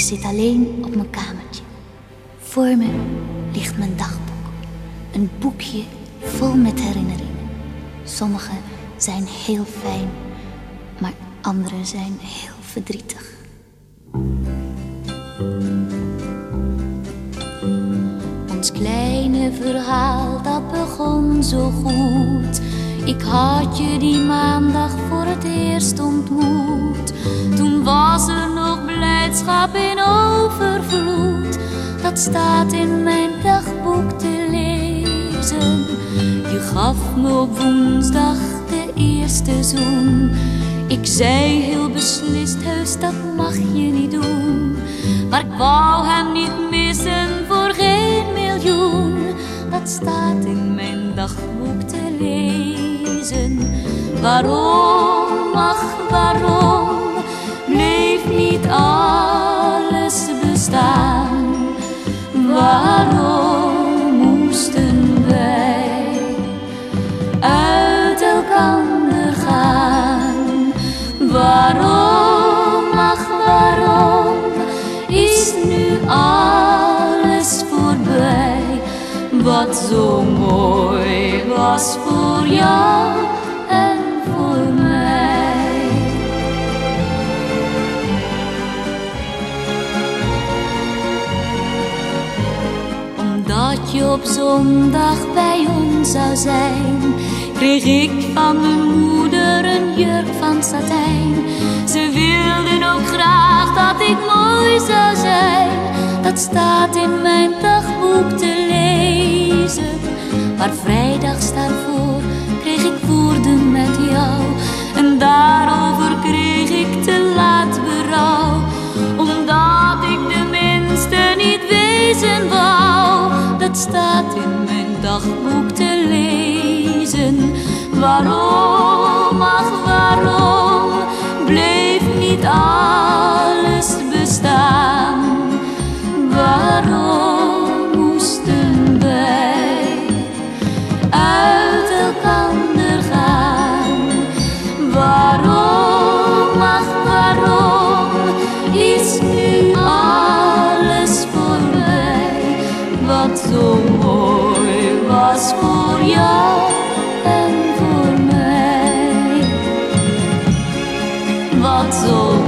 zit alleen op mijn kamertje. Voor me ligt mijn dagboek. Een boekje vol met herinneringen. Sommige zijn heel fijn, maar andere zijn heel verdrietig. Ons kleine verhaal dat begon zo goed. Ik had je die maandag voor het eerst ontmoet. Blijdschap in overvloed. Dat staat in mijn dagboek te lezen. Je gaf me op woensdag de eerste zoen. Ik zei heel beslist, heus dat mag je niet doen. Maar ik wou hem niet missen voor geen miljoen. Dat staat in mijn dagboek te lezen. Waarom, ach uit elkander gaan? Waarom, ach waarom, is nu alles voorbij? Wat zo mooi was voor jou en voor mij. Omdat je op zondag bij ons zou zijn, kreeg ik van mijn moeder een jurk van satijn. Ze wilden ook graag dat ik mooi zou zijn. Dat staat in mijn dagboek te lezen. Maar vrijdags daarvoor kreeg ik woorden met jou. En daarover kreeg ik te laat berouw. Omdat ik de minste niet wezen wou. Dat staat in mijn dagboek te lezen. Waarom, ach waarom, bleef niet alles bestaan? Waarom moesten wij uit elkander gaan? Waarom, ach waarom, is nu alles voorbij? Wat zo mooi was voor jou en voor mij. Wat zo